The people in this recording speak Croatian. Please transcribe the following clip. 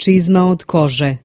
čizma od kože.